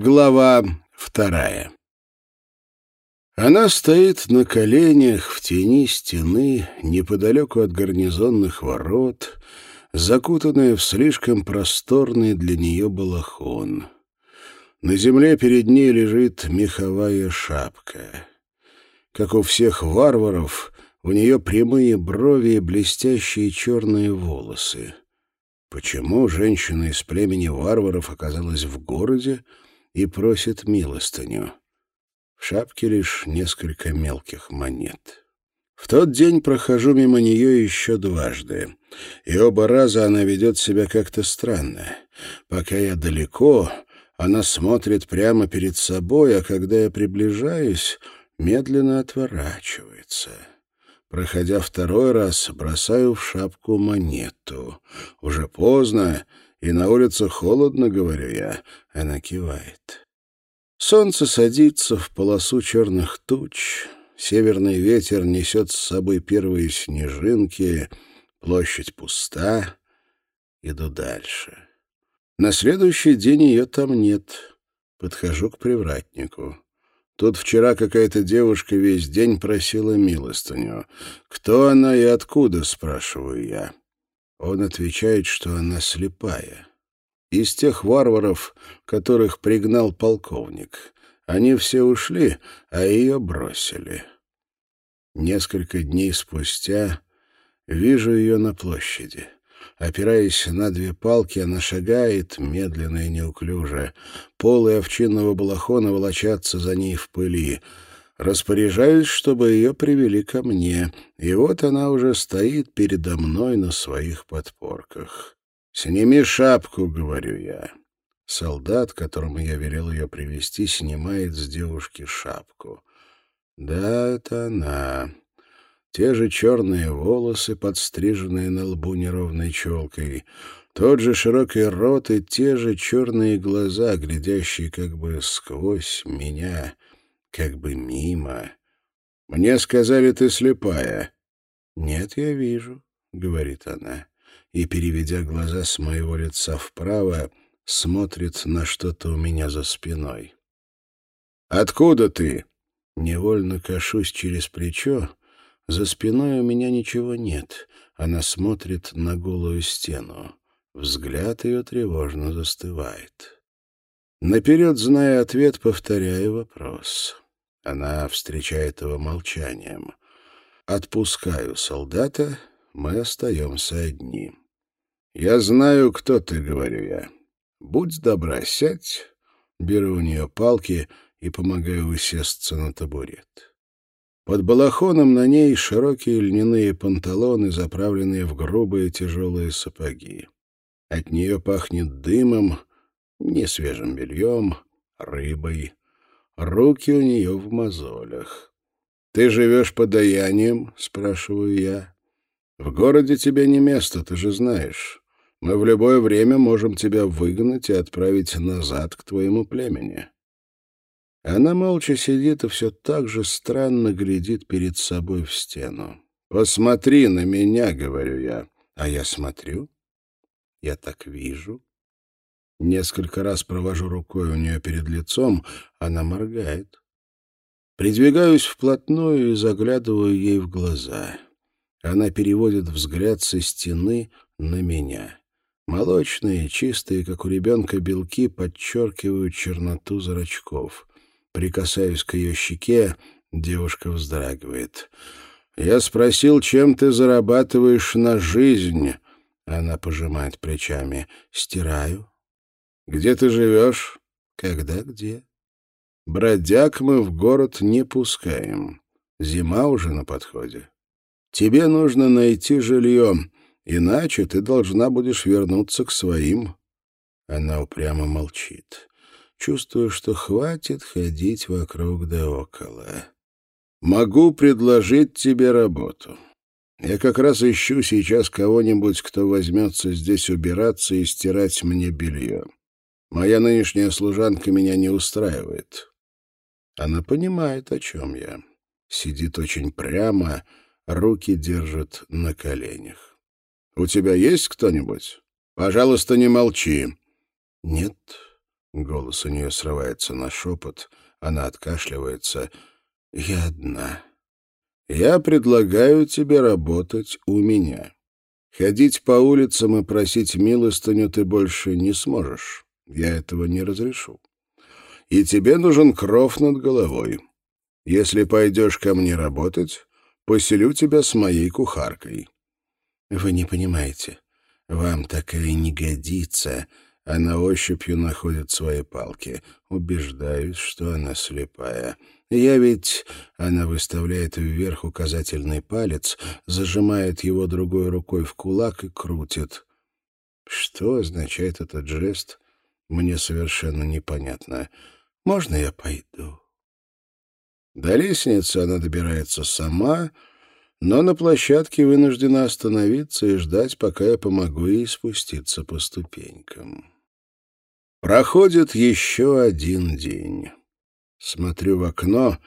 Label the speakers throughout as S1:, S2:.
S1: Глава вторая Она стоит на коленях в тени стены, неподалеку от гарнизонных ворот, закутанная в слишком просторный для нее балахон. На земле перед ней лежит меховая шапка. Как у всех варваров, у нее прямые брови и блестящие черные волосы. Почему женщина из племени варваров оказалась в городе и просит милостыню? В шапке лишь несколько мелких монет. В тот день прохожу мимо нее еще дважды, и оба раза она ведет себя как-то странно. Пока я далеко, она смотрит прямо перед собой, а когда я приближаюсь, медленно отворачивается. Проходя второй раз, бросаю в шапку монету. Уже поздно, и на улице холодно, говорю я. Она кивает. Солнце садится в полосу черных туч. Северный ветер несет с собой первые снежинки. Площадь пуста. Иду дальше. На следующий день ее там нет. Подхожу к привратнику. Тут вчера какая-то девушка весь день просила милостыню. Кто она и откуда, спрашиваю я. Он отвечает, что она слепая. Из тех варваров, которых пригнал полковник. Они все ушли, а ее бросили. Несколько дней спустя вижу ее на площади. Опираясь на две палки, она шагает, медленно и неуклюже. Полы овчинного балахона волочатся за ней в пыли. Распоряжаюсь, чтобы ее привели ко мне, и вот она уже стоит передо мной на своих подпорках. «Сними шапку», — говорю я. Солдат, которому я велел ее привести, снимает с девушки шапку. Да, это она. Те же черные волосы, подстриженные на лбу неровной челкой, тот же широкий рот и те же черные глаза, глядящие как бы сквозь меня, как бы мимо. «Мне сказали, ты слепая». «Нет, я вижу», — говорит она, и, переведя глаза с моего лица вправо, смотрит на что-то у меня за спиной. «Откуда ты?» Невольно кашусь через плечо, за спиной у меня ничего нет. Она смотрит на голую стену. Взгляд ее тревожно застывает. Наперед, зная ответ, повторяю вопрос. Она встречает его молчанием. Отпускаю солдата, мы остаемся одни. «Я знаю, кто ты», — говорю я. «Будь добра, сядь». Беру у нее палки и помогаю усесться на табурет. Под балахоном на ней широкие льняные панталоны, заправленные в грубые тяжелые сапоги. От нее пахнет дымом, несвежим бельем, рыбой. Руки у нее в мозолях. «Ты живешь подаянием?» — спрашиваю я. «В городе тебе не место, ты же знаешь. Мы в любое время можем тебя выгнать и отправить назад к твоему племени». Она молча сидит и все так же странно глядит перед собой в стену. «Посмотри на меня», — говорю я. А я смотрю. Я так вижу. Несколько раз провожу рукой у нее перед лицом, она моргает. Придвигаюсь вплотную и заглядываю ей в глаза. Она переводит взгляд со стены на меня. Молочные, чистые, как у ребенка, белки подчеркивают черноту зрачков. Прикасаюсь к ее щеке, девушка вздрагивает. «Я спросил, чем ты зарабатываешь на жизнь?» Она пожимает плечами. «Стираю». «Где ты живешь?» «Когда где?» «Бродяг мы в город не пускаем. Зима уже на подходе. Тебе нужно найти жилье, иначе ты должна будешь вернуться к своим». Она упрямо молчит чувствую, что хватит ходить вокруг да около. «Могу предложить тебе работу. Я как раз ищу сейчас кого-нибудь, кто возьмется здесь убираться и стирать мне белье. Моя нынешняя служанка меня не устраивает». Она понимает, о чем я. Сидит очень прямо, руки держит на коленях. «У тебя есть кто-нибудь? Пожалуйста, не молчи». «Нет», — Голос у нее срывается на шепот, она откашливается. «Я одна. Я предлагаю тебе работать у меня. Ходить по улицам и просить милостыню ты больше не сможешь. Я этого не разрешу. И тебе нужен кров над головой. Если пойдешь ко мне работать, поселю тебя с моей кухаркой». «Вы не понимаете. Вам такая не годится», она ощупью находит свои палки. Убеждаюсь, что она слепая. Я ведь... Она выставляет вверх указательный палец, зажимает его другой рукой в кулак и крутит. Что означает этот жест, мне совершенно непонятно. Можно я пойду? До лестницы она добирается сама, но на площадке вынуждена остановиться и ждать, пока я помогу ей спуститься по ступенькам. Проходит еще один день. Смотрю в окно,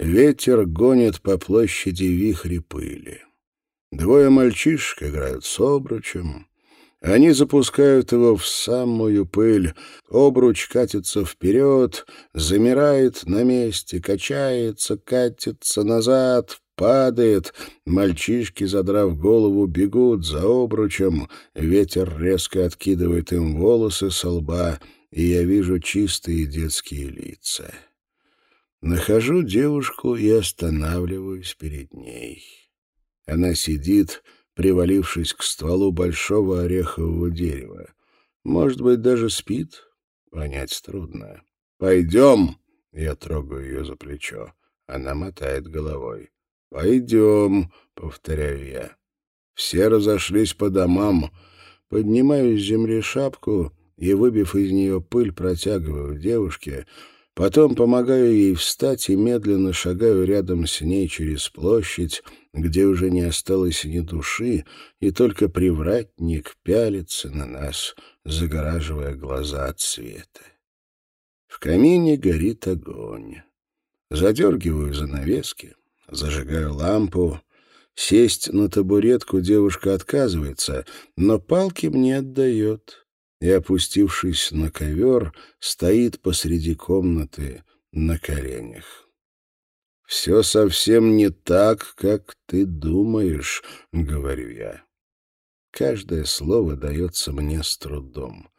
S1: ветер гонит по площади вихри пыли. Двое мальчишек играют с обручем. Они запускают его в самую пыль. Обруч катится вперед, замирает на месте, качается, катится назад, падает. Мальчишки, задрав голову, бегут за обручем. Ветер резко откидывает им волосы со лба, и я вижу чистые детские лица. Нахожу девушку и останавливаюсь перед ней. Она сидит, привалившись к стволу большого орехового дерева. Может быть, даже спит? Понять трудно. «Пойдем!» — я трогаю ее за плечо. Она мотает головой. «Пойдем», — повторяю я. Все разошлись по домам. Поднимаю с земли шапку и, выбив из нее пыль, протягиваю девушке, потом помогаю ей встать и медленно шагаю рядом с ней через площадь, где уже не осталось ни души, и только привратник пялится на нас, загораживая глаза от света. В камине горит огонь. Задергиваю занавески. Зажигаю лампу. Сесть на табуретку девушка отказывается, но палки мне отдает. И, опустившись на ковер, стоит посреди комнаты на коленях. «Все совсем не так, как ты думаешь», — говорю я. Каждое слово дается мне с трудом.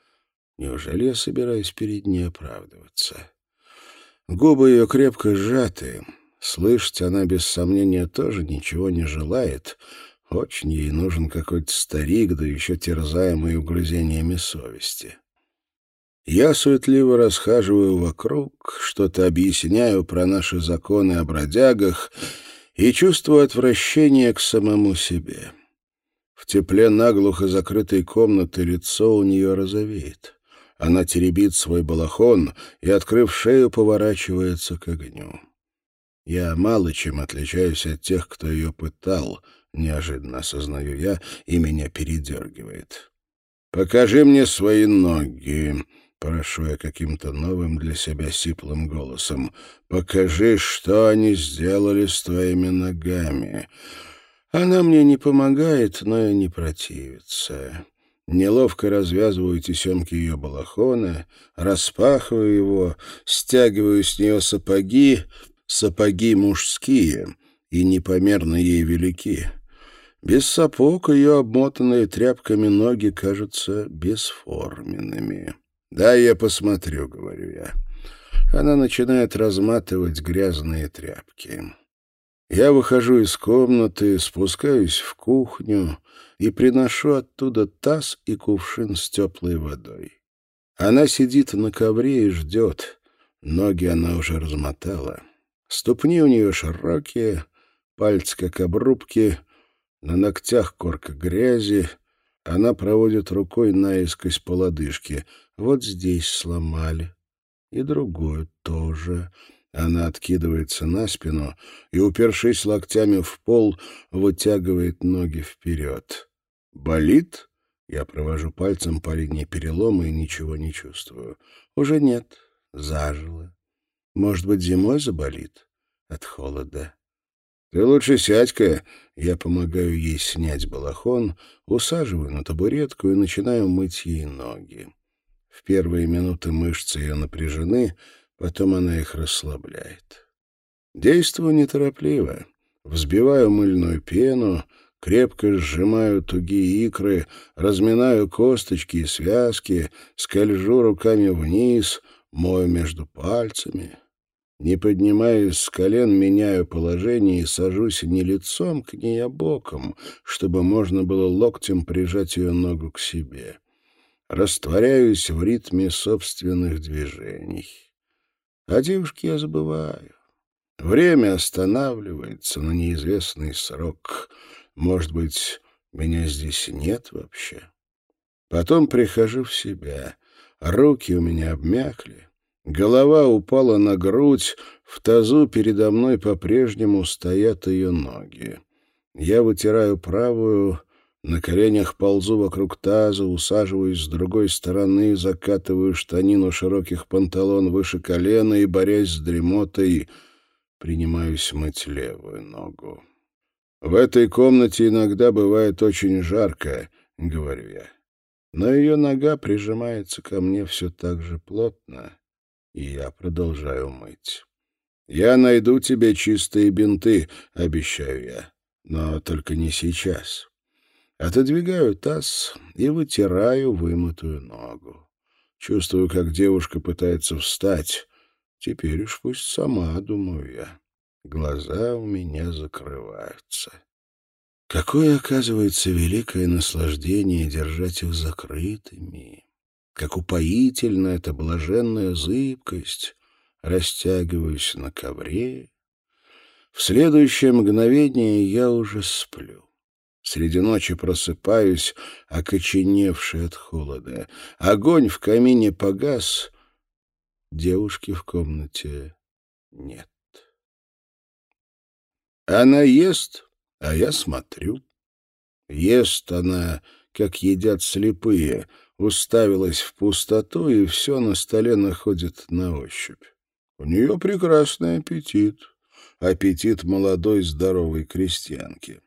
S1: Неужели я собираюсь перед ней оправдываться? Губы ее крепко сжаты, Слышать она, без сомнения, тоже ничего не желает. Очень ей нужен какой-то старик, да еще терзаемый угрызениями совести. Я суетливо расхаживаю вокруг, что-то объясняю про наши законы о бродягах и чувствую отвращение к самому себе. В тепле наглухо закрытой комнаты лицо у нее розовеет. Она теребит свой балахон и, открыв шею, поворачивается к огню. Я мало чем отличаюсь от тех, кто ее пытал, неожиданно осознаю я, и меня передергивает. «Покажи мне свои ноги», — прошу я каким-то новым для себя сиплым голосом. «Покажи, что они сделали с твоими ногами». Она мне не помогает, но и не противится. Неловко развязываю тесемки ее балахона, распахиваю его, стягиваю с нее сапоги, Сапоги мужские и непомерно ей велики. Без сапог ее обмотанные тряпками ноги кажутся бесформенными. «Да, я посмотрю», — говорю я. Она начинает разматывать грязные тряпки. Я выхожу из комнаты, спускаюсь в кухню и приношу оттуда таз и кувшин с теплой водой. Она сидит на ковре и ждет. Ноги она уже размотала. Ступни у нее широкие, пальцы как обрубки, на ногтях корка грязи. Она проводит рукой наискось по лодыжке. Вот здесь сломали. И другое тоже. Она откидывается на спину и, упершись локтями в пол, вытягивает ноги вперед. «Болит?» Я провожу пальцем по линии перелома и ничего не чувствую. Уже нет. Зажило. Может быть, зимой заболит? От холода. Ты лучше сядь-ка. Я помогаю ей снять балахон, усаживаю на табуретку и начинаю мыть ей ноги. В первые минуты мышцы ее напряжены, потом она их расслабляет. Действую неторопливо. Взбиваю мыльную пену, крепко сжимаю тугие икры, разминаю косточки и связки, скольжу руками вниз, мою между пальцами. Не поднимаясь с колен, меняю положение и сажусь не лицом к ней, а боком, чтобы можно было локтем прижать ее ногу к себе. Растворяюсь в ритме собственных движений. О девушке я забываю. Время останавливается на неизвестный срок. Может быть, меня здесь нет вообще. Потом прихожу в себя. Руки у меня обмякли. Голова упала на грудь, в тазу передо мной по-прежнему стоят ее ноги. Я вытираю правую, на коленях ползу вокруг таза, усаживаюсь с другой стороны, закатываю штанину широких панталон выше колена и, борясь с дремотой, принимаюсь мыть левую ногу. «В этой комнате иногда бывает очень жарко», — говорю я. Но ее нога прижимается ко мне все так же плотно, и я продолжаю мыть. «Я найду тебе чистые бинты», — обещаю я, но только не сейчас. Отодвигаю таз и вытираю вымытую ногу. Чувствую, как девушка пытается встать. Теперь уж пусть сама, думаю я. Глаза у меня закрываются. Какое, оказывается, великое наслаждение держать их закрытыми. Как упоительна эта блаженная зыбкость. Растягиваюсь на ковре. В следующее мгновение я уже сплю. Среди ночи просыпаюсь, окоченевший от холода. Огонь в камине погас. Девушки в комнате нет. Она ест, а я смотрю. Ест она, как едят слепые, уставилась в пустоту, и все на столе находит на ощупь. У нее прекрасный аппетит. Аппетит молодой здоровой крестьянки.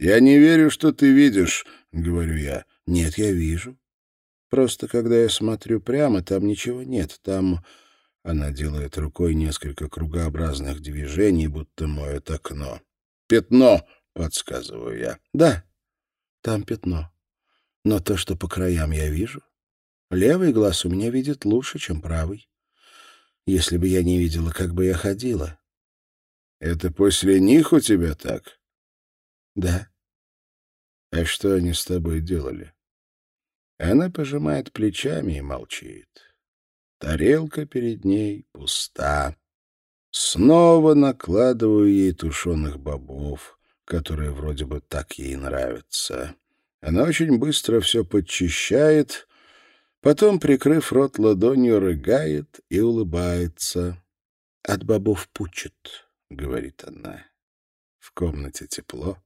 S1: «Я не верю, что ты видишь», — говорю я. «Нет, я вижу. Просто когда я смотрю прямо, там ничего нет. Там...» Она делает рукой несколько кругообразных движений, будто моет окно. «Пятно!» — подсказываю я. «Да, там пятно. Но то, что по краям я вижу, левый глаз у меня видит лучше, чем правый. Если бы я не видела, как бы я ходила». «Это после них у тебя так?» «Да». «А что они с тобой делали?» Она пожимает плечами и молчит. Тарелка перед ней пуста. Снова накладываю ей тушеных бобов, которые вроде бы так ей нравятся. Она очень быстро все подчищает, потом, прикрыв рот ладонью, рыгает и улыбается. «От бобов пучит», — говорит она. В комнате тепло.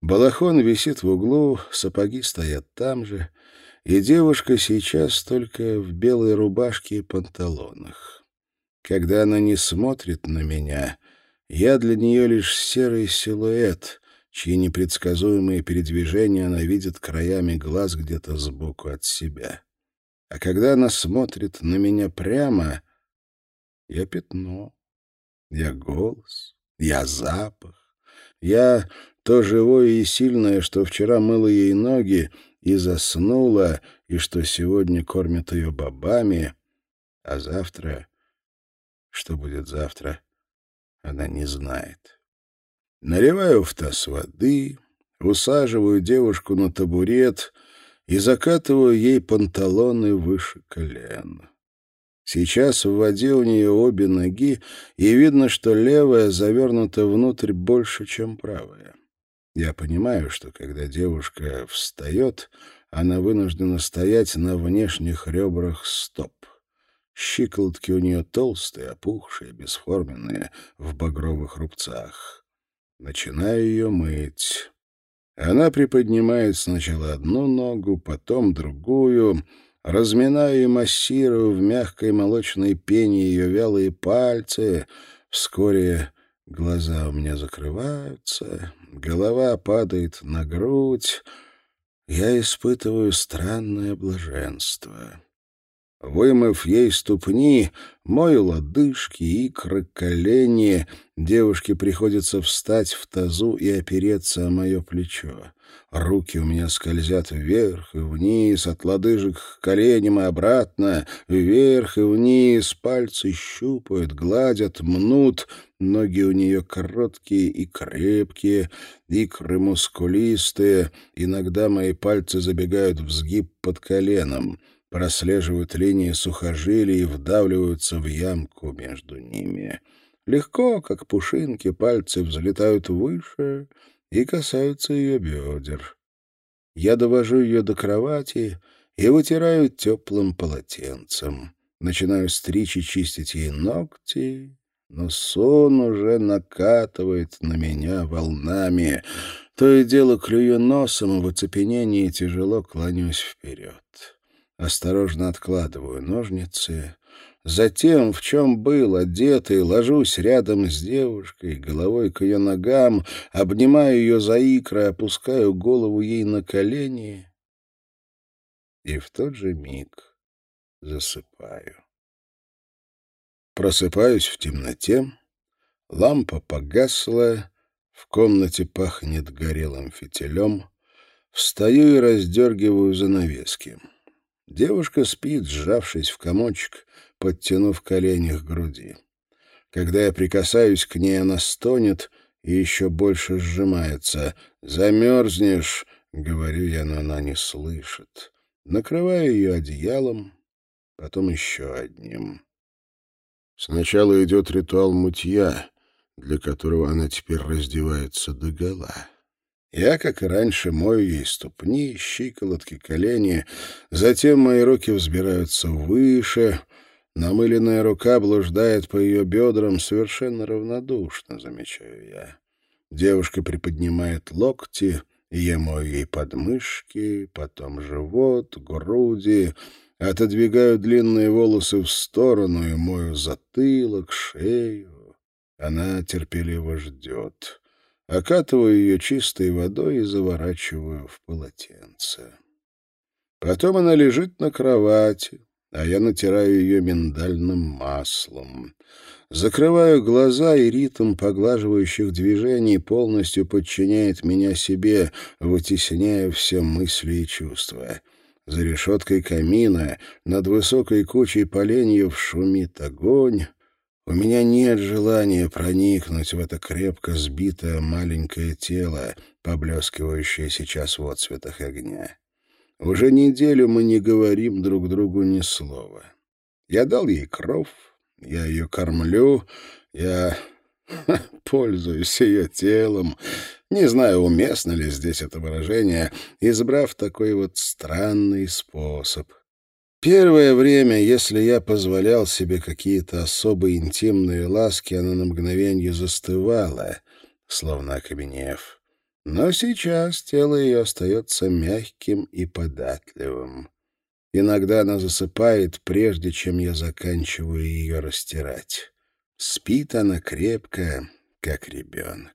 S1: Балахон висит в углу, сапоги стоят там же, и девушка сейчас только в белой рубашке и панталонах. Когда она не смотрит на меня, я для нее лишь серый силуэт, чьи непредсказуемые передвижения она видит краями глаз где-то сбоку от себя. А когда она смотрит на меня прямо, я пятно, я голос, я запах, я то живое и сильное, что вчера мыло ей ноги и заснула, и что сегодня кормят ее бобами, а завтра... Что будет завтра, она не знает. Наливаю в таз воды, усаживаю девушку на табурет и закатываю ей панталоны выше колен. Сейчас в воде у нее обе ноги, и видно, что левая завернута внутрь больше, чем правая. Я понимаю, что когда девушка встает, она вынуждена стоять на внешних ребрах стоп. Щиколотки у нее толстые, опухшие, бесформенные, в багровых рубцах. Начинаю ее мыть. Она приподнимает сначала одну ногу, потом другую, разминаю и массирую в мягкой молочной пене ее вялые пальцы. Вскоре глаза у меня закрываются, голова падает на грудь. Я испытываю странное блаженство. Вымыв ей ступни, мою лодыжки, икры, колени, девушке приходится встать в тазу и опереться о мое плечо. Руки у меня скользят вверх и вниз, от лодыжек к коленям и обратно, вверх и вниз, пальцы щупают, гладят, мнут, ноги у нее короткие и крепкие, икры мускулистые, иногда мои пальцы забегают в сгиб под коленом — прослеживают линии сухожилий и вдавливаются в ямку между ними. Легко, как пушинки, пальцы взлетают выше и касаются ее бедер. Я довожу ее до кровати и вытираю теплым полотенцем. Начинаю стричь и чистить ей ногти, но сон уже накатывает на меня волнами. То и дело клюю носом, в оцепенении тяжело клонюсь вперед. Осторожно откладываю ножницы. Затем, в чем был одетый, ложусь рядом с девушкой, головой к ее ногам, обнимаю ее за икры, опускаю голову ей на колени и в тот же миг засыпаю. Просыпаюсь в темноте, лампа погасла, в комнате пахнет горелым фитилем, встаю и раздергиваю занавески. Девушка спит, сжавшись в комочек, подтянув колени к груди. Когда я прикасаюсь к ней, она стонет и еще больше сжимается. «Замерзнешь», — говорю я, но она не слышит. Накрываю ее одеялом, потом еще одним. Сначала идет ритуал мытья, для которого она теперь раздевается догола. Я, как и раньше, мою ей ступни, щиколотки, колени. Затем мои руки взбираются выше. Намыленная рука блуждает по ее бедрам совершенно равнодушно, замечаю я. Девушка приподнимает локти, и я мою ей подмышки, потом живот, груди, отодвигаю длинные волосы в сторону и мою затылок, шею. Она терпеливо ждет окатываю ее чистой водой и заворачиваю в полотенце. Потом она лежит на кровати, а я натираю ее миндальным маслом. Закрываю глаза, и ритм поглаживающих движений полностью подчиняет меня себе, вытесняя все мысли и чувства. За решеткой камина над высокой кучей поленьев шумит огонь, у меня нет желания проникнуть в это крепко сбитое маленькое тело, поблескивающее сейчас в отцветах огня. Уже неделю мы не говорим друг другу ни слова. Я дал ей кров, я ее кормлю, я пользуюсь ее телом. Не знаю, уместно ли здесь это выражение, избрав такой вот странный способ — Первое время, если я позволял себе какие-то особо интимные ласки, она на мгновенье застывала, словно окаменев. Но сейчас тело ее остается мягким и податливым. Иногда она засыпает, прежде чем я заканчиваю ее растирать. Спит она крепко, как ребенок.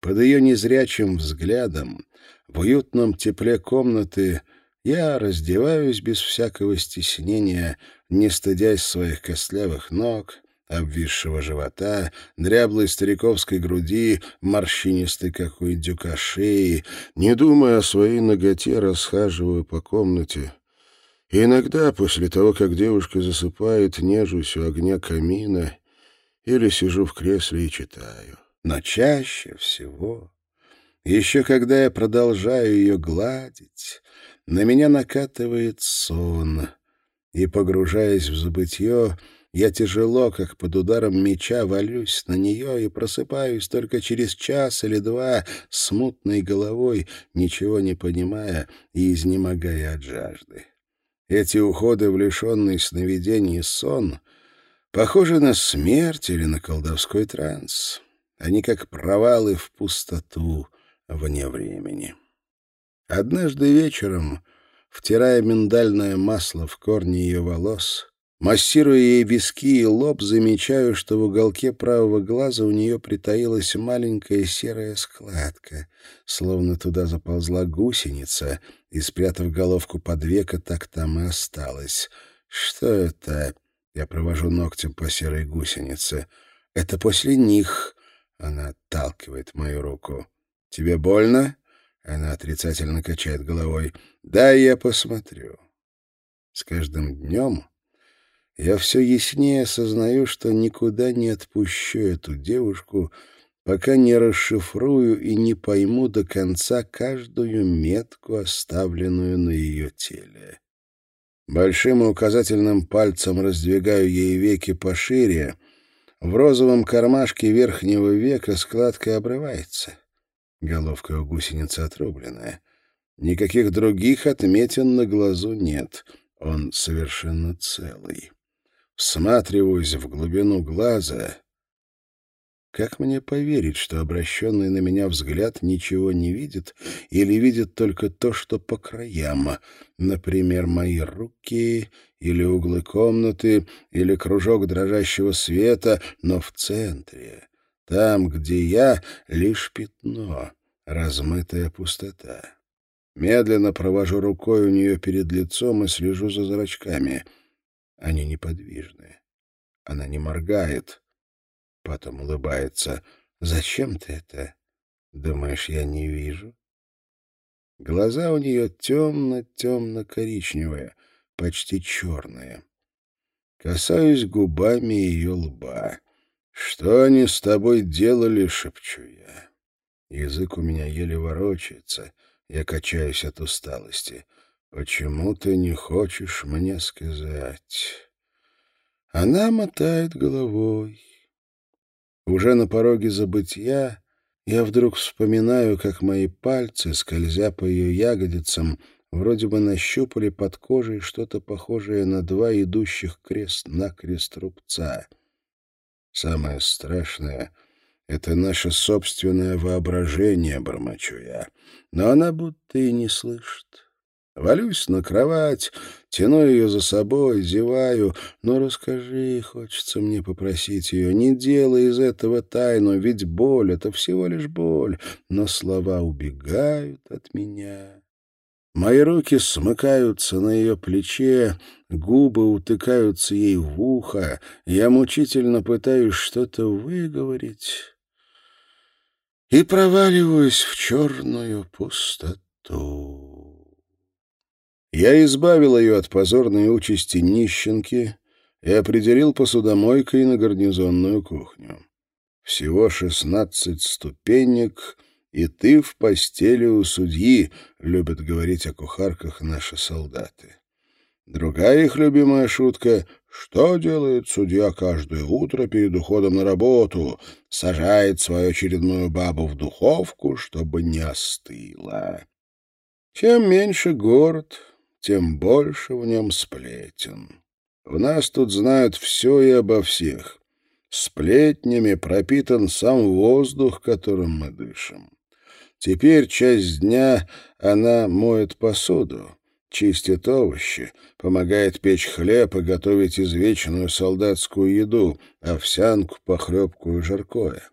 S1: Под ее незрячим взглядом, в уютном тепле комнаты — я раздеваюсь без всякого стеснения, не стыдясь своих костлявых ног, обвисшего живота, дряблой стариковской груди, морщинистой, как у индюка, шеи, не думая о своей ноготе, расхаживаю по комнате. И иногда, после того, как девушка засыпает, нежусь у огня камина или сижу в кресле и читаю. Но чаще всего, еще когда я продолжаю ее гладить, на меня накатывает сон, и, погружаясь в забытье, я тяжело, как под ударом меча, валюсь на нее и просыпаюсь только через час или два с мутной головой, ничего не понимая и изнемогая от жажды. Эти уходы в лишенный сновидений сон похожи на смерть или на колдовской транс. Они как провалы в пустоту вне времени. Однажды вечером, втирая миндальное масло в корни ее волос, массируя ей виски и лоб, замечаю, что в уголке правого глаза у нее притаилась маленькая серая складка, словно туда заползла гусеница, и, спрятав головку под века, так там и осталась. Что это? Я провожу ногтем по серой гусенице. Это после них. Она отталкивает мою руку. Тебе больно? Она отрицательно качает головой. Да, я посмотрю. С каждым днем я все яснее осознаю, что никуда не отпущу эту девушку, пока не расшифрую и не пойму до конца каждую метку, оставленную на ее теле. Большим и указательным пальцем раздвигаю ей веки пошире. В розовом кармашке верхнего века складка обрывается. Головка у гусеницы отрубленная. Никаких других отметин на глазу нет. Он совершенно целый. Всматриваюсь в глубину глаза. Как мне поверить, что обращенный на меня взгляд ничего не видит или видит только то, что по краям, например, мои руки или углы комнаты или кружок дрожащего света, но в центре, там, где я, лишь пятно, размытая пустота. Медленно провожу рукой у нее перед лицом и слежу за зрачками. Они неподвижны. Она не моргает. Потом улыбается. «Зачем ты это? Думаешь, я не вижу?» Глаза у нее темно-темно-коричневые, почти черные. Касаюсь губами ее лба. «Что они с тобой делали?» — шепчу я. Язык у меня еле ворочается. Я качаюсь от усталости. «Почему ты не хочешь мне сказать?» Она мотает головой. Уже на пороге забытья я вдруг вспоминаю, как мои пальцы, скользя по ее ягодицам, вроде бы нащупали под кожей что-то похожее на два идущих крест-накрест рубца. Самое страшное — это наше собственное воображение, бормочу я. Но она будто и не слышит. Валюсь на кровать, тяну ее за собой, зеваю. Но расскажи, хочется мне попросить ее, не делай из этого тайну, ведь боль — это всего лишь боль. Но слова убегают от меня. Мои руки смыкаются на ее плече, губы утыкаются ей в ухо. Я мучительно пытаюсь что-то выговорить и проваливаюсь в черную пустоту. Я избавил ее от позорной участи нищенки и определил посудомойкой на гарнизонную кухню. Всего шестнадцать ступенек, и ты в постели у судьи, любят говорить о кухарках наши солдаты. Другая их любимая шутка что делает судья каждое утро перед уходом на работу? Сажает свою очередную бабу в духовку, чтобы не остыла. Чем меньше город, тем больше в нем сплетен. В нас тут знают все и обо всех. Сплетнями пропитан сам воздух, которым мы дышим. Теперь часть дня она моет посуду, чистит овощи, помогает печь хлеб и готовить извечную солдатскую еду, овсянку, похлебку и жаркое.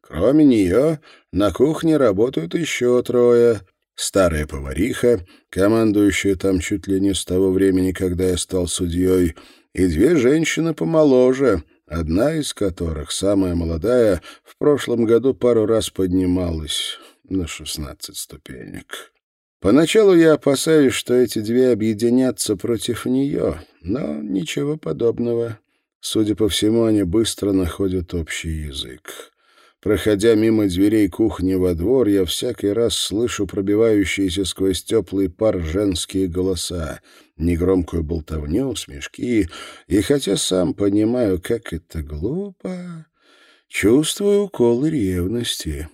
S1: Кроме нее на кухне работают еще трое. Старая повариха, командующая там чуть ли не с того времени, когда я стал судьей, и две женщины помоложе, одна из которых, самая молодая, в прошлом году пару раз поднималась на шестнадцать ступенек. Поначалу я опасаюсь, что эти две объединятся против нее, но ничего подобного. Судя по всему, они быстро находят общий язык. Проходя мимо дверей кухни во двор, я всякий раз слышу пробивающиеся сквозь теплый пар женские голоса, негромкую болтовню, смешки, и хотя сам понимаю, как это глупо, чувствую уколы ревности.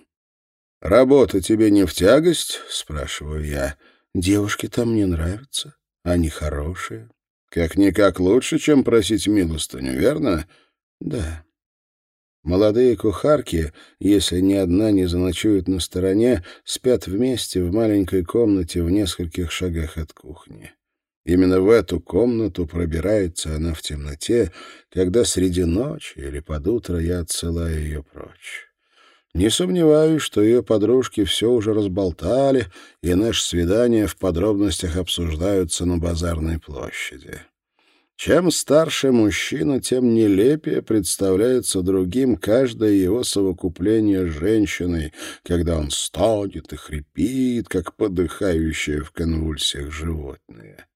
S1: «Работа тебе не в тягость?» — спрашиваю я. «Девушки там мне нравятся. Они хорошие. Как-никак лучше, чем просить милостыню, верно?» «Да». Молодые кухарки, если ни одна не заночует на стороне, спят вместе в маленькой комнате в нескольких шагах от кухни. Именно в эту комнату пробирается она в темноте, когда среди ночи или под утро я отсылаю ее прочь. Не сомневаюсь, что ее подружки все уже разболтали, и наши свидания в подробностях обсуждаются на базарной площади. Чем старше мужчина, тем нелепее представляется другим каждое его совокупление с женщиной, когда он стонет и хрипит, как подыхающее в конвульсиях животное.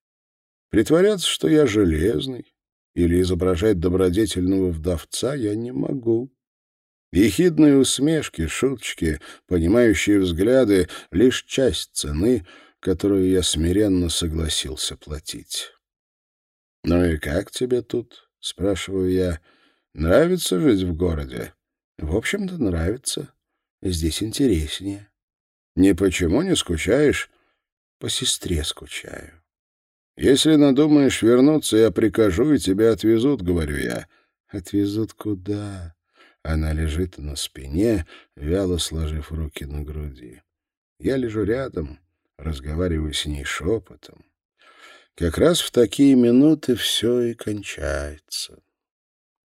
S1: Притворяться, что я железный, или изображать добродетельного вдовца я не могу. Ехидные усмешки, шуточки, понимающие взгляды — лишь часть цены, которую я смиренно согласился платить. «Ну и как тебе тут?» — спрашиваю я. «Нравится жить в городе?» «В общем-то, нравится. Здесь интереснее». «Ни почему не скучаешь?» «По сестре скучаю». «Если надумаешь вернуться, я прикажу, и тебя отвезут», — говорю я. «Отвезут куда?» Она лежит на спине, вяло сложив руки на груди. Я лежу рядом, разговариваю с ней шепотом. Как раз в такие минуты все и кончается.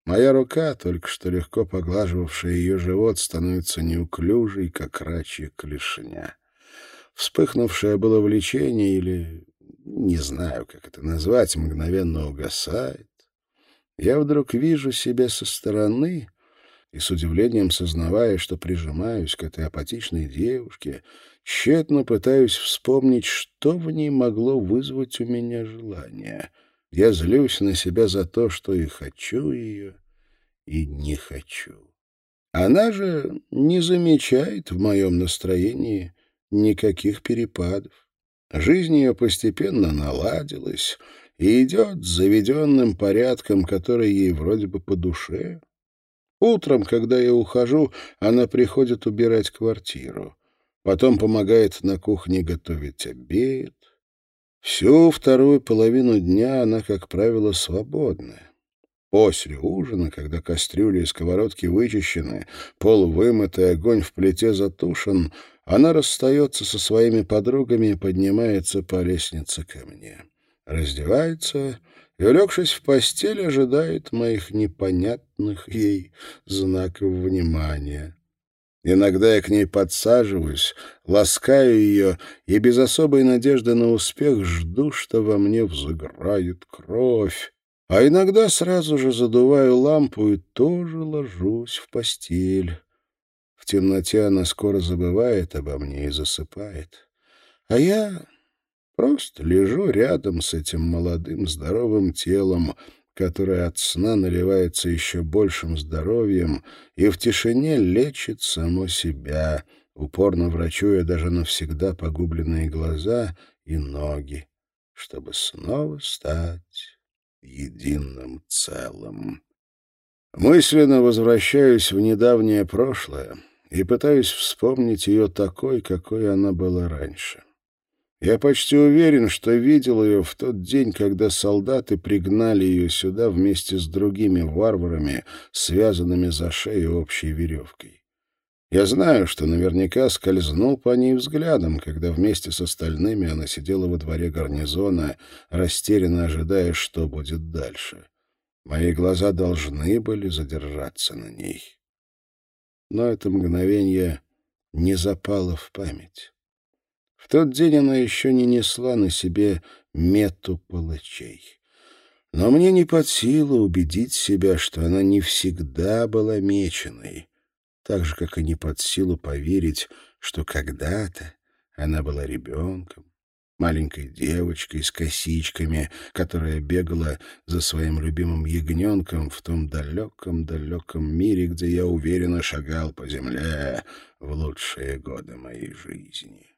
S1: Моя рука, только что легко поглаживавшая ее живот, становится неуклюжей, как рачья клешня. Вспыхнувшее было влечение или, не знаю, как это назвать, мгновенно угасает. Я вдруг вижу себя со стороны и с удивлением сознавая, что прижимаюсь к этой апатичной девушке, тщетно пытаюсь вспомнить, что в ней могло вызвать у меня желание. Я злюсь на себя за то, что и хочу ее, и не хочу. Она же не замечает в моем настроении никаких перепадов. Жизнь ее постепенно наладилась и идет заведенным порядком, который ей вроде бы по душе. Утром, когда я ухожу, она приходит убирать квартиру. Потом помогает на кухне готовить обед. Всю вторую половину дня она, как правило, свободная. После ужина, когда кастрюли и сковородки вычищены, пол вымытый, огонь в плите затушен, она расстается со своими подругами и поднимается по лестнице ко мне. Раздевается и, улегшись в постель, ожидает моих непонятных ей знаков внимания. Иногда я к ней подсаживаюсь, ласкаю ее и без особой надежды на успех жду, что во мне взыграет кровь, а иногда сразу же задуваю лампу и тоже ложусь в постель. В темноте она скоро забывает обо мне и засыпает. А я Просто лежу рядом с этим молодым здоровым телом, которое от сна наливается еще большим здоровьем и в тишине лечит само себя, упорно врачуя даже навсегда погубленные глаза и ноги, чтобы снова стать единым целым. Мысленно возвращаюсь в недавнее прошлое и пытаюсь вспомнить ее такой, какой она была раньше. Я почти уверен, что видел ее в тот день, когда солдаты пригнали ее сюда вместе с другими варварами, связанными за шею общей веревкой. Я знаю, что наверняка скользнул по ней взглядом, когда вместе с остальными она сидела во дворе гарнизона, растерянно ожидая, что будет дальше. Мои глаза должны были задержаться на ней. Но это мгновение не запало в память. В тот день она еще не несла на себе мету палачей. Но мне не под силу убедить себя, что она не всегда была меченой, так же, как и не под силу поверить, что когда-то она была ребенком, маленькой девочкой с косичками, которая бегала за своим любимым ягненком в том далеком-далеком мире, где я уверенно шагал по земле в лучшие годы моей жизни.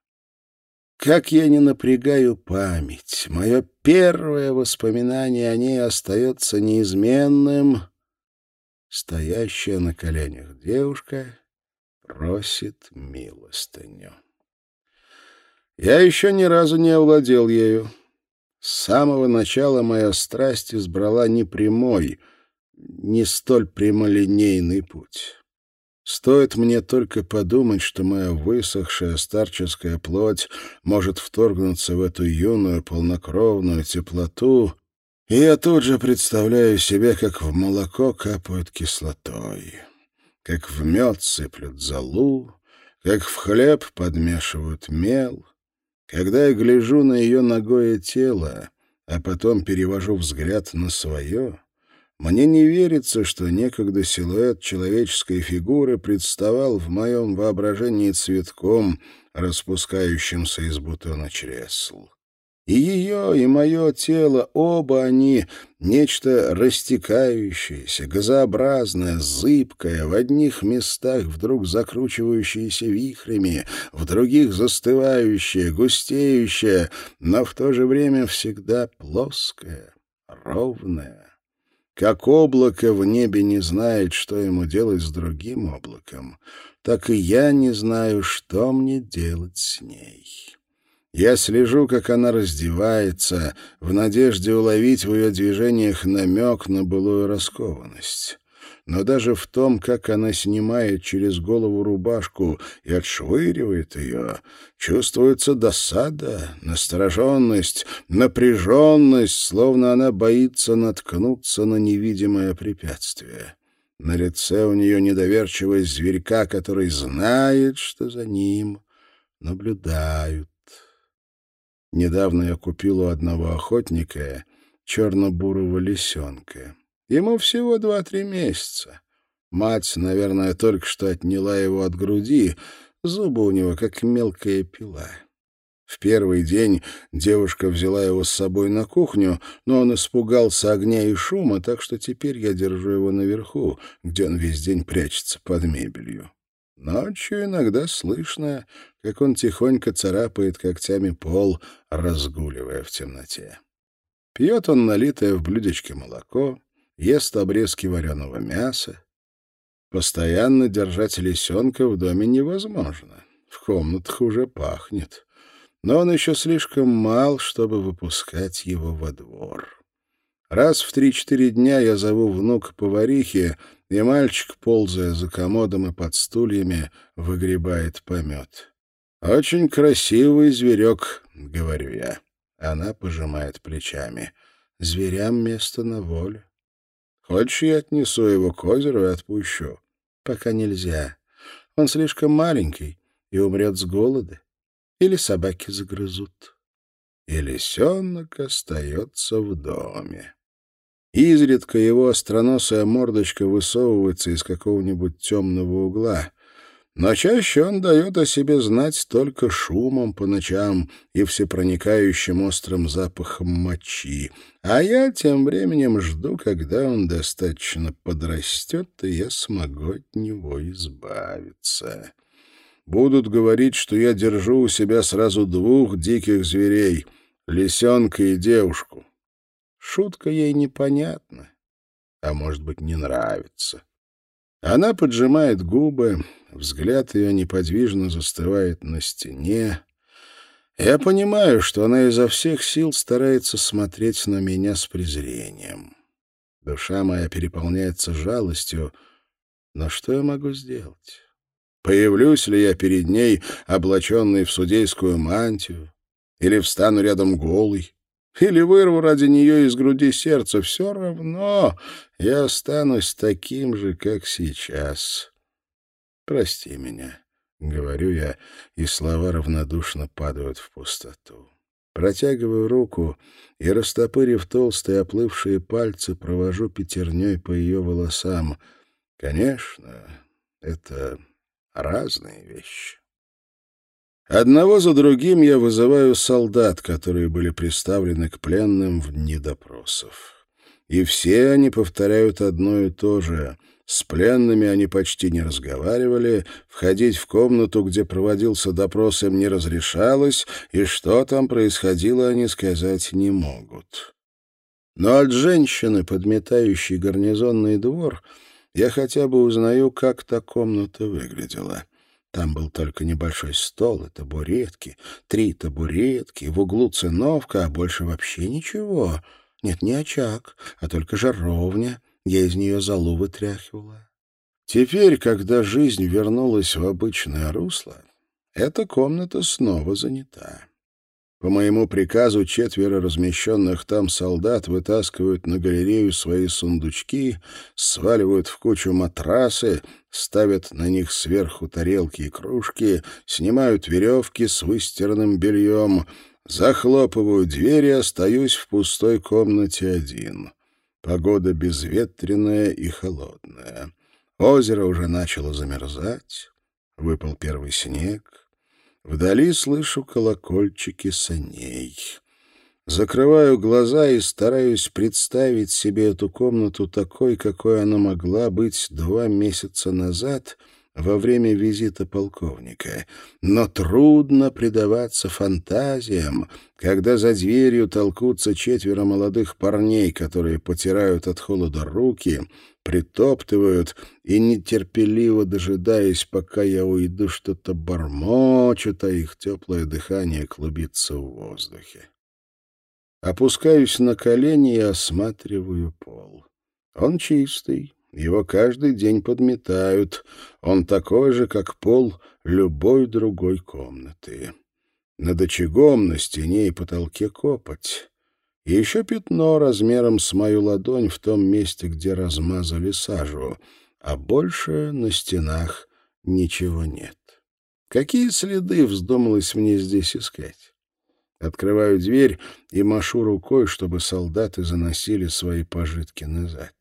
S1: Как я не напрягаю память, мое первое воспоминание о ней остается неизменным. Стоящая на коленях девушка просит милостыню. Я еще ни разу не овладел ею. С самого начала моя страсть избрала не прямой, не столь прямолинейный путь. Стоит мне только подумать, что моя высохшая старческая плоть может вторгнуться в эту юную полнокровную теплоту, и я тут же представляю себе, как в молоко капают кислотой, как в мед сыплют золу, как в хлеб подмешивают мел. Когда я гляжу на ее ногое тело, а потом перевожу взгляд на свое, мне не верится, что некогда силуэт человеческой фигуры представал в моем воображении цветком, распускающимся из бутона чресл. И ее, и мое тело, оба они — нечто растекающееся, газообразное, зыбкое, в одних местах вдруг закручивающееся вихрями, в других застывающее, густеющее, но в то же время всегда плоское, ровное. Как облако в небе не знает, что ему делать с другим облаком, так и я не знаю, что мне делать с ней». Я слежу, как она раздевается, в надежде уловить в ее движениях намек на былую раскованность. Но даже в том, как она снимает через голову рубашку и отшвыривает ее, чувствуется досада, настороженность, напряженность, словно она боится наткнуться на невидимое препятствие. На лице у нее недоверчивость зверька, который знает, что за ним наблюдают. Недавно я купил у одного охотника черно-бурого лисенка. Ему всего два-три месяца. Мать, наверное, только что отняла его от груди, зубы у него как мелкая пила. В первый день девушка взяла его с собой на кухню, но он испугался огня и шума, так что теперь я держу его наверху, где он весь день прячется под мебелью. Ночью иногда слышно, как он тихонько царапает когтями пол, разгуливая в темноте. Пьет он налитое в блюдечке молоко, ест обрезки вареного мяса. Постоянно держать лисенка в доме невозможно. В комнатах уже пахнет. Но он еще слишком мал, чтобы выпускать его во двор. Раз в три-четыре дня я зову внука поварихи, и мальчик, ползая за комодом и под стульями, выгребает помет. «Очень красивый зверек», — говорю я. Она пожимает плечами. «Зверям место на воле. Хочешь, я отнесу его к озеру и отпущу?» «Пока нельзя. Он слишком маленький и умрет с голода. Или собаки загрызут». И лисенок остается в доме. Изредка его остроносая мордочка высовывается из какого-нибудь темного угла, но чаще он дает о себе знать только шумом по ночам и всепроникающим острым запахом мочи. А я тем временем жду, когда он достаточно подрастет, и я смогу от него избавиться. Будут говорить, что я держу у себя сразу двух диких зверей — лисенка и девушку. Шутка ей непонятна, а может быть, не нравится. Она поджимает губы, взгляд ее неподвижно застывает на стене. Я понимаю, что она изо всех сил старается смотреть на меня с презрением. Душа моя переполняется жалостью, но что я могу сделать? Появлюсь ли я перед ней, облаченный в судейскую мантию, или встану рядом голый? Или вырву ради нее из груди сердце, все равно я останусь таким же, как сейчас. Прости меня, — говорю я, и слова равнодушно падают в пустоту. Протягиваю руку и, растопырив толстые оплывшие пальцы, провожу пятерней по ее волосам. Конечно, это разные вещи. Одного за другим я вызываю солдат, которые были приставлены к пленным в дни допросов. И все они повторяют одно и то же. С пленными они почти не разговаривали, входить в комнату, где проводился допрос, им не разрешалось, и что там происходило, они сказать не могут. Но от женщины, подметающей гарнизонный двор, я хотя бы узнаю, как та комната выглядела. Там был только небольшой стол и табуретки, три табуретки, в углу циновка, а больше вообще ничего. Нет, не очаг, а только жаровня. Я из нее залу вытряхивала. Теперь, когда жизнь вернулась в обычное русло, эта комната снова занята. По моему приказу четверо размещенных там солдат вытаскивают на галерею свои сундучки, сваливают в кучу матрасы, ставят на них сверху тарелки и кружки, снимают веревки с выстиранным бельем. Захлопываю дверь и остаюсь в пустой комнате один. Погода безветренная и холодная. Озеро уже начало замерзать. Выпал первый снег. Вдали слышу колокольчики саней. Закрываю глаза и стараюсь представить себе эту комнату такой, какой она могла быть два месяца назад — во время визита полковника. Но трудно предаваться фантазиям, когда за дверью толкутся четверо молодых парней, которые потирают от холода руки, притоптывают и, нетерпеливо дожидаясь, пока я уйду, что-то бормочут, а их теплое дыхание клубится в воздухе. Опускаюсь на колени и осматриваю пол. Он чистый, его каждый день подметают. Он такой же, как пол любой другой комнаты. Над очагом на стене и потолке копоть. И еще пятно размером с мою ладонь в том месте, где размазали сажу, а больше на стенах ничего нет. Какие следы вздумалось мне здесь искать? Открываю дверь и машу рукой, чтобы солдаты заносили свои пожитки назад.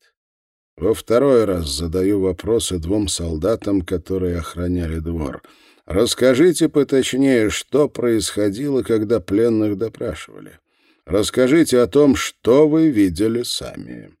S1: Во второй раз задаю вопросы двум солдатам, которые охраняли двор. Расскажите поточнее, что происходило, когда пленных допрашивали. Расскажите о том, что вы видели сами.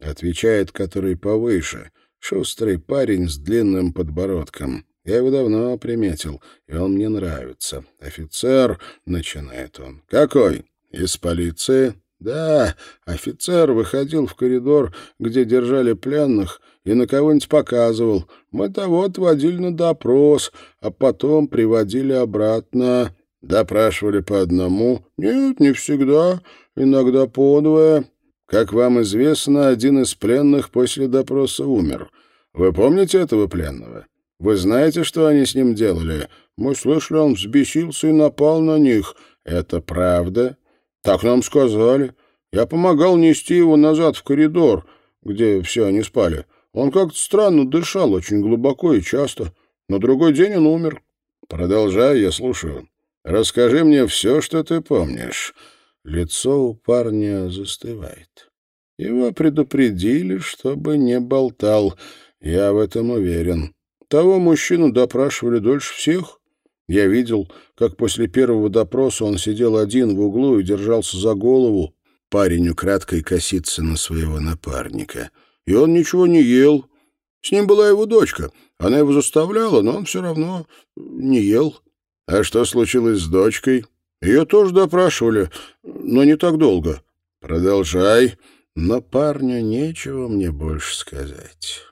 S1: Отвечает который повыше, шустрый парень с длинным подбородком. Я его давно приметил, и он мне нравится. Офицер, начинает он. Какой? Из полиции? Да, офицер выходил в коридор, где держали пленных, и на кого-нибудь показывал. Мы того отводили на допрос, а потом приводили обратно. Допрашивали по одному? Нет, не всегда. Иногда по двое. Как вам известно, один из пленных после допроса умер. Вы помните этого пленного? Вы знаете, что они с ним делали? Мы слышали, он взбесился и напал на них. Это правда? Так нам сказали. Я помогал нести его назад в коридор, где все они спали. Он как-то странно дышал, очень глубоко и часто. На другой день он умер. Продолжай, я слушаю. Расскажи мне все, что ты помнишь. Лицо у парня застывает. Его предупредили, чтобы не болтал. Я в этом уверен. Того мужчину допрашивали дольше всех. Я видел, как после первого допроса он сидел один в углу и держался за голову. Парень украдкой косится на своего напарника. И он ничего не ел. С ним была его дочка. Она его заставляла, но он все равно не ел. А что случилось с дочкой? Ее тоже допрашивали, но не так долго. Продолжай. Но парню нечего мне больше сказать.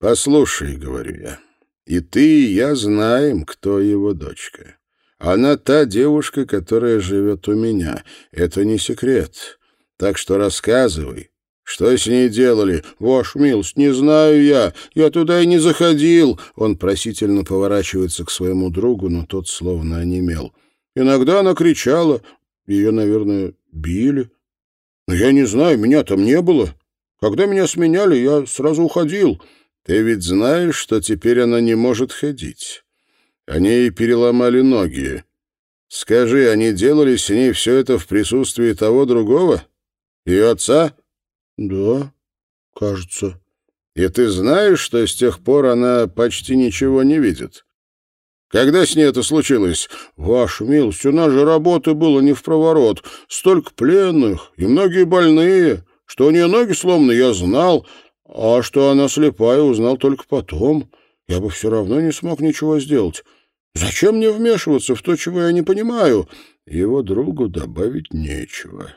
S1: Послушай, говорю я, и ты, и я знаем, кто его дочка. Она та девушка, которая живет у меня. Это не секрет. Так что рассказывай, что с ней делали? Ваш милость, не знаю я. Я туда и не заходил. Он просительно поворачивается к своему другу, но тот словно онемел. Иногда она кричала. Ее, наверное, били. Но я не знаю, меня там не было. Когда меня сменяли, я сразу уходил. Ты ведь знаешь, что теперь она не может ходить. Они ей переломали ноги. Скажи, они делали с ней все это в присутствии того другого? Ее отца? Да, кажется. И ты знаешь, что с тех пор она почти ничего не видит? Когда с ней это случилось? Ваша милость, у нас же работы было не в проворот. Столько пленных и многие больные. Что у нее ноги сломаны, я знал. А что она слепая, узнал только потом. Я бы все равно не смог ничего сделать. Зачем мне вмешиваться в то, чего я не понимаю? Его другу добавить нечего.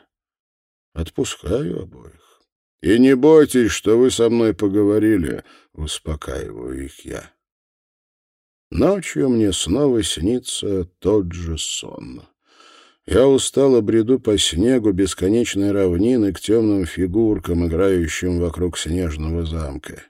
S1: Отпускаю обоих. И не бойтесь, что вы со мной поговорили, успокаиваю их я. Ночью мне снова снится тот же сон. Я устало бреду по снегу бесконечной равнины к темным фигуркам, играющим вокруг снежного замка.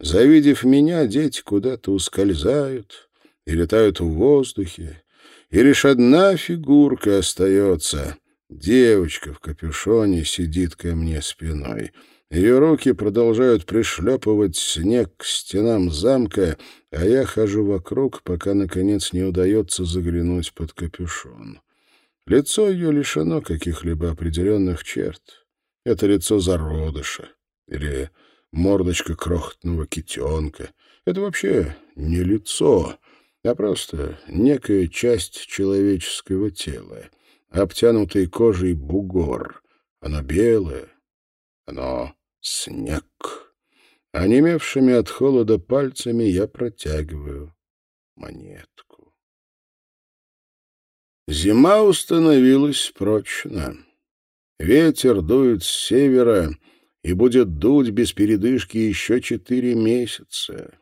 S1: Завидев меня, дети куда-то ускользают и летают в воздухе, и лишь одна фигурка остается. Девочка в капюшоне сидит ко мне спиной. Ее руки продолжают пришлепывать снег к стенам замка, а я хожу вокруг, пока, наконец, не удается заглянуть под капюшон. Лицо ее лишено каких-либо определенных черт. Это лицо зародыша или мордочка крохотного китенка. Это вообще не лицо, а просто некая часть человеческого тела, обтянутый кожей бугор. Оно белое, оно снег. Онемевшими от холода пальцами я протягиваю монетку. Зима установилась прочно. Ветер дует с севера и будет дуть без передышки еще четыре месяца.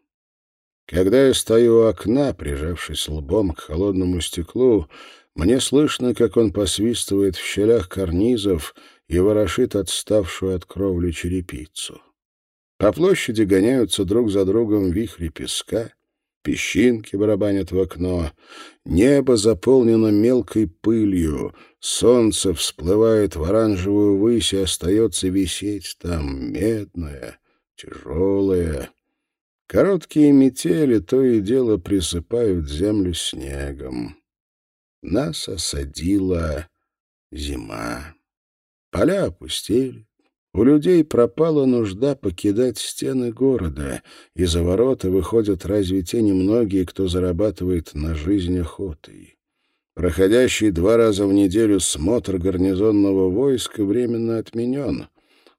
S1: Когда я стою у окна, прижавшись лбом к холодному стеклу, мне слышно, как он посвистывает в щелях карнизов и ворошит отставшую от кровли черепицу. По площади гоняются друг за другом вихри песка, песчинки барабанят в окно, небо заполнено мелкой пылью, солнце всплывает в оранжевую высь и остается висеть там медное, тяжелое. Короткие метели то и дело присыпают землю снегом. Нас осадила зима. Поля опустели. У людей пропала нужда покидать стены города, и за ворота выходят разве те немногие, кто зарабатывает на жизнь охотой. Проходящий два раза в неделю смотр гарнизонного войска временно отменен.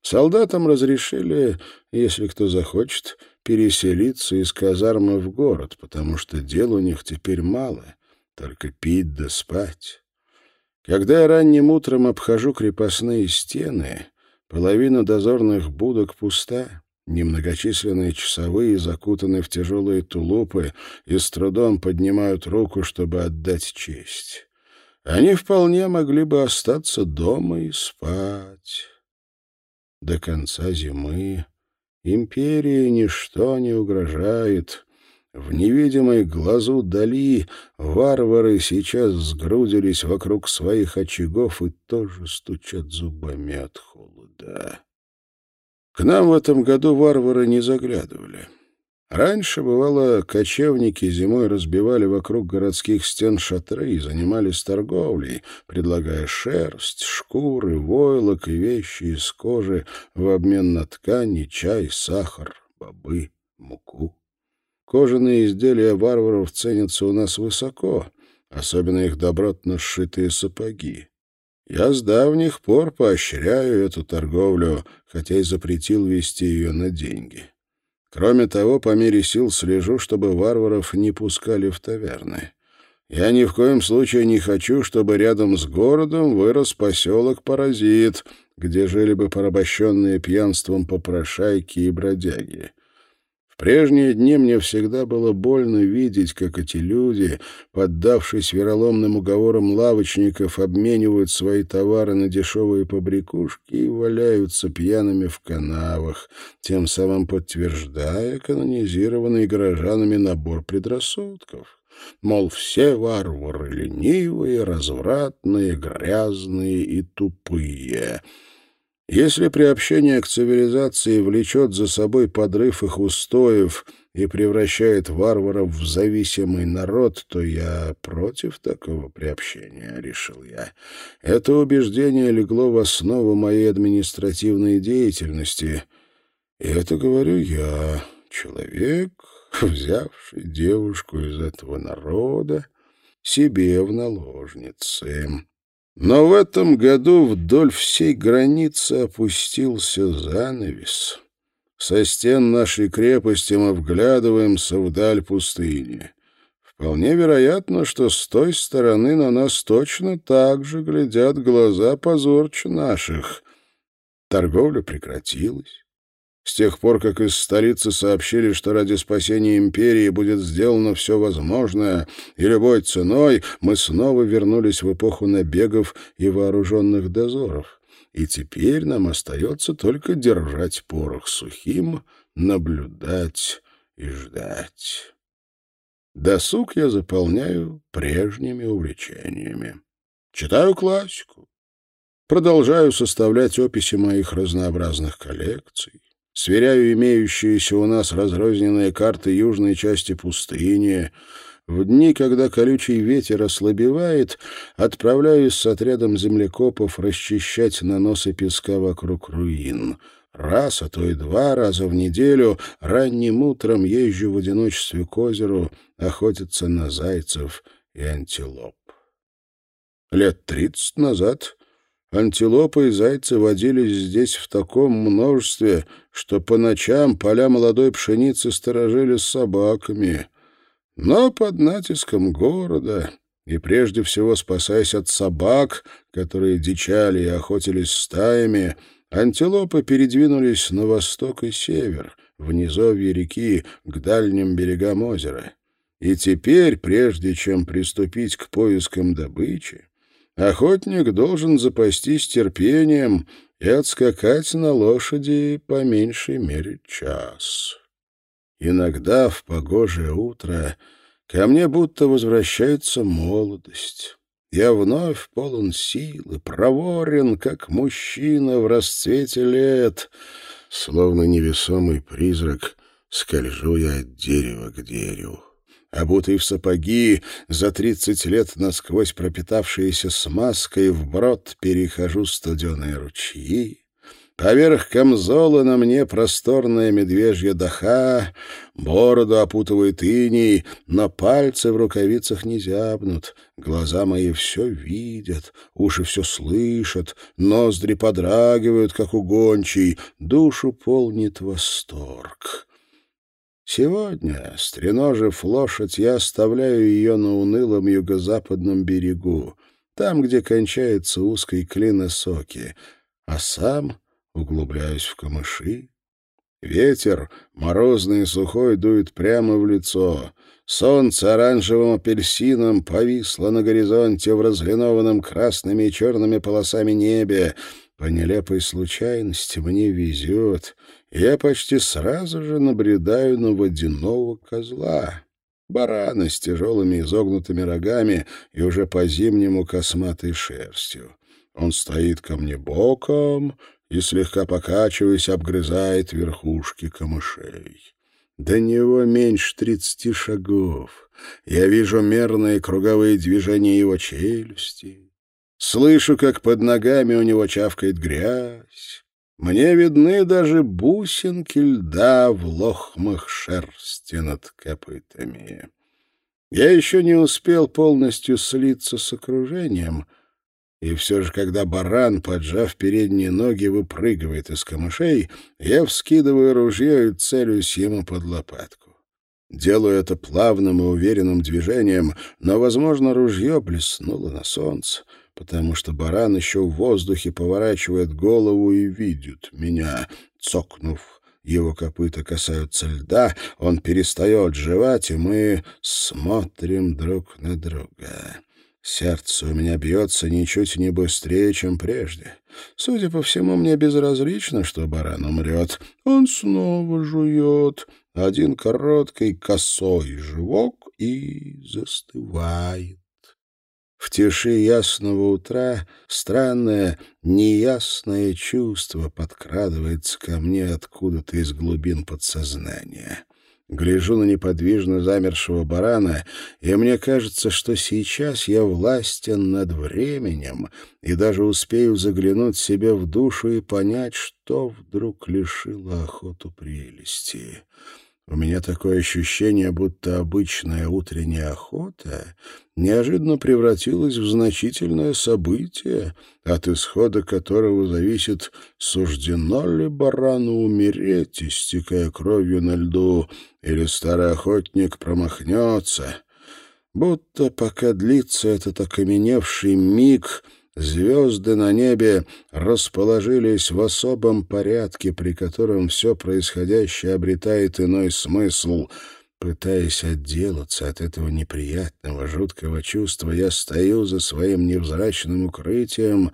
S1: Солдатам разрешили, если кто захочет, переселиться из казармы в город, потому что дел у них теперь мало, только пить да спать. Когда я ранним утром обхожу крепостные стены, половина дозорных будок пуста, немногочисленные часовые закутаны в тяжелые тулупы и с трудом поднимают руку, чтобы отдать честь. Они вполне могли бы остаться дома и спать. До конца зимы Империи ничто не угрожает. В невидимой глазу дали варвары сейчас сгрудились вокруг своих очагов и тоже стучат зубами от холода. К нам в этом году варвары не заглядывали. Раньше, бывало, кочевники зимой разбивали вокруг городских стен шатры и занимались торговлей, предлагая шерсть, шкуры, войлок и вещи из кожи в обмен на ткани, чай, сахар, бобы, муку. Кожаные изделия варваров ценятся у нас высоко, особенно их добротно сшитые сапоги. Я с давних пор поощряю эту торговлю, хотя и запретил вести ее на деньги. Кроме того, по мере сил слежу, чтобы варваров не пускали в таверны. Я ни в коем случае не хочу, чтобы рядом с городом вырос поселок-паразит, где жили бы порабощенные пьянством попрошайки и бродяги. Прежние дни мне всегда было больно видеть, как эти люди, поддавшись вероломным уговорам лавочников, обменивают свои товары на дешевые побрякушки и валяются пьяными в канавах, тем самым подтверждая канонизированный горожанами набор предрассудков. Мол, все варвары ленивые, развратные, грязные и тупые — если приобщение к цивилизации влечет за собой подрыв их устоев и превращает варваров в зависимый народ, то я против такого приобщения, — решил я. Это убеждение легло в основу моей административной деятельности. И это говорю я, человек, взявший девушку из этого народа себе в наложницы. Но в этом году вдоль всей границы опустился занавес. Со стен нашей крепости мы вглядываемся вдаль пустыни. Вполне вероятно, что с той стороны на нас точно так же глядят глаза позорче наших. Торговля прекратилась. С тех пор, как из столицы сообщили, что ради спасения империи будет сделано все возможное, и любой ценой, мы снова вернулись в эпоху набегов и вооруженных дозоров. И теперь нам остается только держать порох сухим, наблюдать и ждать. Досуг я заполняю прежними увлечениями. Читаю классику. Продолжаю составлять описи моих разнообразных коллекций сверяю имеющиеся у нас разрозненные карты южной части пустыни, в дни, когда колючий ветер ослабевает, отправляюсь с отрядом землекопов расчищать наносы песка вокруг руин. Раз, а то и два раза в неделю ранним утром езжу в одиночестве к озеру охотиться на зайцев и антилоп. Лет тридцать назад антилопы и зайцы водились здесь в таком множестве, что по ночам поля молодой пшеницы сторожили с собаками. Но под натиском города и прежде всего спасаясь от собак, которые дичали и охотились стаями, антилопы передвинулись на восток и север, в низовье реки, к дальним берегам озера. И теперь, прежде чем приступить к поискам добычи, охотник должен запастись терпением и отскакать на лошади по меньшей мере час. Иногда в погожее утро ко мне будто возвращается молодость. Я вновь полон сил и проворен, как мужчина в расцвете лет. Словно невесомый призрак скольжу я от дерева к дереву. Обутый в сапоги, за тридцать лет насквозь пропитавшиеся смазкой, вброд перехожу студеные ручьи. Поверх камзола на мне просторная медвежья даха, бороду опутывает иней, но пальцы в рукавицах не зябнут. Глаза мои все видят, уши все слышат, ноздри подрагивают, как у гончей, душу полнит восторг. Сегодня, стреножив лошадь, я оставляю ее на унылом юго-западном берегу, там, где кончается узкой клин соки, а сам углубляюсь в камыши. Ветер, морозный и сухой, дует прямо в лицо. Солнце оранжевым апельсином повисло на горизонте в разлинованном красными и черными полосами небе. По нелепой случайности мне везет. Я почти сразу же набредаю на водяного козла. Барана с тяжелыми изогнутыми рогами и уже по-зимнему косматой шерстью. Он стоит ко мне боком, и, слегка покачиваясь, обгрызает верхушки камышей. До него меньше тридцати шагов. Я вижу мерные круговые движения его челюсти. Слышу, как под ногами у него чавкает грязь. Мне видны даже бусинки льда в лохмах шерсти над копытами. Я еще не успел полностью слиться с окружением — и все же, когда баран, поджав передние ноги, выпрыгивает из камышей, я вскидываю ружье и целюсь ему под лопатку. Делаю это плавным и уверенным движением, но, возможно, ружье блеснуло на солнце, потому что баран еще в воздухе поворачивает голову и видит меня, цокнув. Его копыта касаются льда, он перестает жевать, и мы смотрим друг на друга. Сердце у меня бьется ничуть не быстрее, чем прежде. Судя по всему, мне безразлично, что баран умрет. Он снова жует. Один короткий косой живок и застывает. В тиши ясного утра странное, неясное чувство подкрадывается ко мне откуда-то из глубин подсознания. Гляжу на неподвижно замершего барана, и мне кажется, что сейчас я властен над временем и даже успею заглянуть себе в душу и понять, что вдруг лишило охоту прелести. У меня такое ощущение, будто обычная утренняя охота неожиданно превратилась в значительное событие, от исхода которого зависит, суждено ли барану умереть, истекая кровью на льду, или старый охотник промахнется. Будто пока длится этот окаменевший миг — Звезды на небе расположились в особом порядке, при котором все происходящее обретает иной смысл. Пытаясь отделаться от этого неприятного, жуткого чувства, я стою за своим невзрачным укрытием,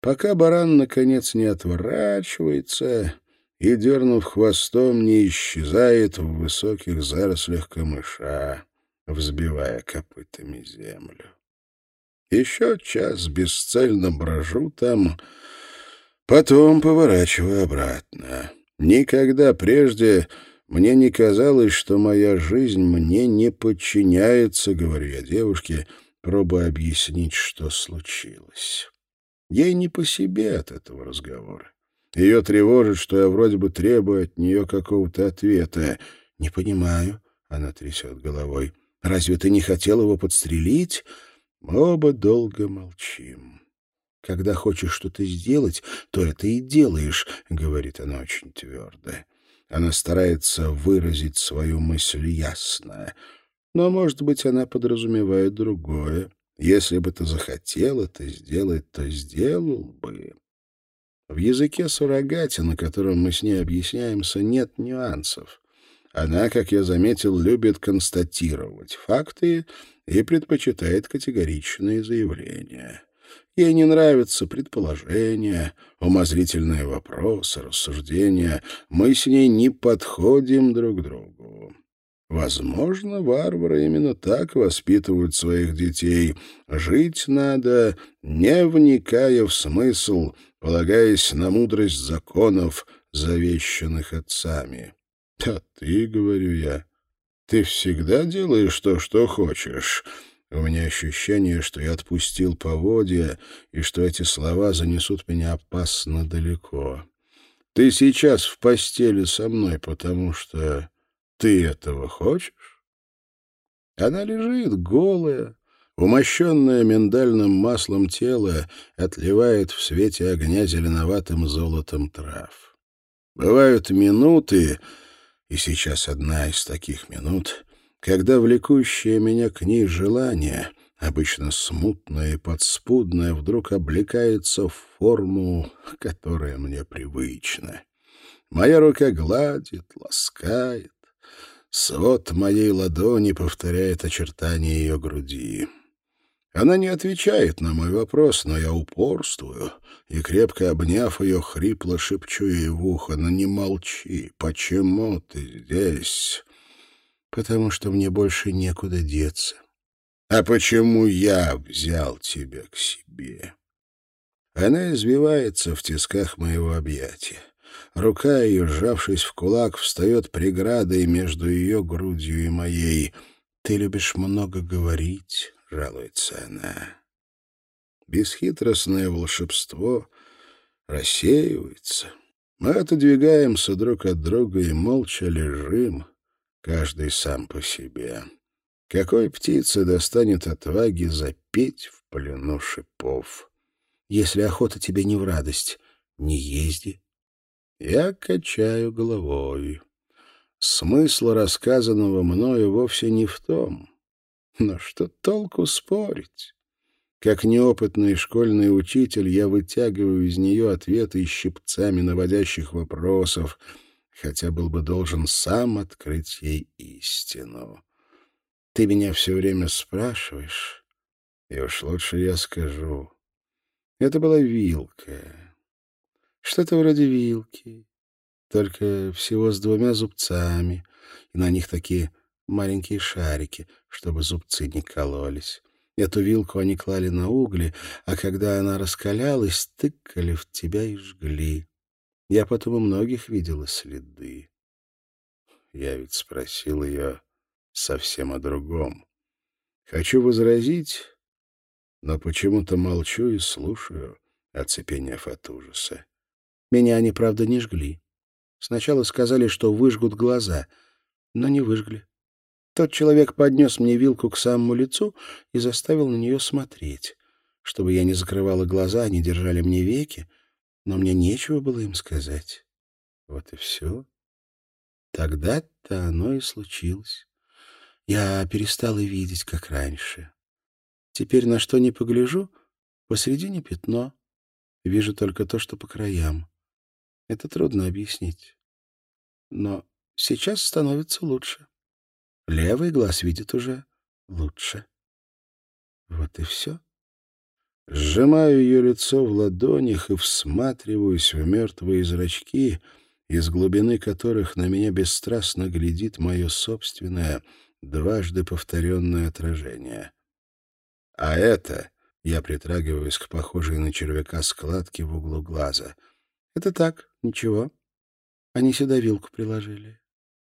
S1: пока баран, наконец, не отворачивается и, дернув хвостом, не исчезает в высоких зарослях камыша, взбивая копытами землю. Еще час бесцельно брожу там, потом поворачиваю обратно. Никогда прежде Мне не казалось, что моя жизнь мне не подчиняется, говорю я девушке, пробуя объяснить, что случилось. Ей не по себе от этого разговора. Ее тревожит, что я вроде бы требую от нее какого-то ответа. «Не понимаю», — она трясет головой. «Разве ты не хотел его подстрелить?» Мы оба долго молчим. «Когда хочешь что-то сделать, то это и делаешь», — говорит она очень твердо. Она старается выразить свою мысль ясно. Но, может быть, она подразумевает другое. Если бы ты захотел это сделать, то сделал бы. В языке суррогате, на котором мы с ней объясняемся, нет нюансов. Она, как я заметил, любит констатировать факты и предпочитает категоричные заявления. Ей не нравятся предположения, умозрительные вопросы, рассуждения. Мы с ней не подходим друг другу. Возможно, варвары именно так воспитывают своих детей. Жить надо, не вникая в смысл, полагаясь на мудрость законов, завещанных отцами. — А ты, — говорю я, — ты всегда делаешь то, что хочешь. У меня ощущение, что я отпустил поводья, и что эти слова занесут меня опасно далеко. Ты сейчас в постели со мной, потому что ты этого хочешь? Она лежит голая, умощенное миндальным маслом тело отливает в свете огня зеленоватым золотом трав. Бывают минуты, и сейчас одна из таких минут, когда влекущее меня к ней желание, обычно смутное и подспудное, вдруг облекается в форму, которая мне привычна. Моя рука гладит, ласкает, Свод моей ладони повторяет очертания ее груди. Она не отвечает на мой вопрос, но я упорствую, и, крепко обняв ее, хрипло шепчу ей в ухо, «Ну не молчи, почему ты здесь?» «Потому что мне больше некуда деться». «А почему я взял тебя к себе?» Она извивается в тисках моего объятия. Рука ее, сжавшись в кулак, встает преградой между ее грудью и моей. «Ты любишь много говорить», — жалуется она. Бесхитростное волшебство рассеивается. Мы отодвигаемся друг от друга и молча лежим, каждый сам по себе. Какой птице достанет отваги запеть в плену шипов? Если охота тебе не в радость, не езди, я качаю головой. Смысл рассказанного мною вовсе не в том. Но что толку спорить? Как неопытный школьный учитель, я вытягиваю из нее ответы щипцами наводящих вопросов, хотя был бы должен сам открыть ей истину. Ты меня все время спрашиваешь, и уж лучше я скажу. Это была вилка. Что-то вроде вилки, только всего с двумя зубцами, и на них такие маленькие шарики, чтобы зубцы не кололись. Эту вилку они клали на угли, а когда она раскалялась, тыкали в тебя и жгли. Я потом у многих видела следы. Я ведь спросил ее совсем о другом. Хочу возразить, но почему-то молчу и слушаю, оцепенев от ужаса. Меня они, правда, не жгли. Сначала сказали, что выжгут глаза, но не выжгли. Тот человек поднес мне вилку к самому лицу и заставил на нее смотреть. Чтобы я не закрывала глаза, они держали мне веки, но мне нечего было им сказать. Вот и все. Тогда-то оно и случилось. Я перестала видеть, как раньше. Теперь на что ни погляжу, посредине пятно. Вижу только то, что по краям. Это трудно объяснить. Но сейчас становится лучше. Левый глаз видит уже лучше. Вот и все. Сжимаю ее лицо в ладонях и всматриваюсь в мертвые зрачки, из глубины которых на меня бесстрастно глядит мое собственное, дважды повторенное отражение. А это, я притрагиваюсь к похожей на червяка складке в углу глаза — это так, ничего. Они сюда вилку приложили.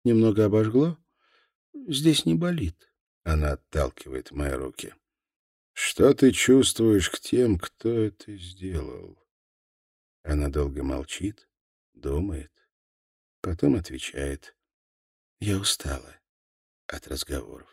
S1: Немного обожгло? Здесь не болит. Она отталкивает мои руки. Что ты чувствуешь к тем, кто это сделал? Она долго молчит, думает, потом отвечает. Я устала от разговоров.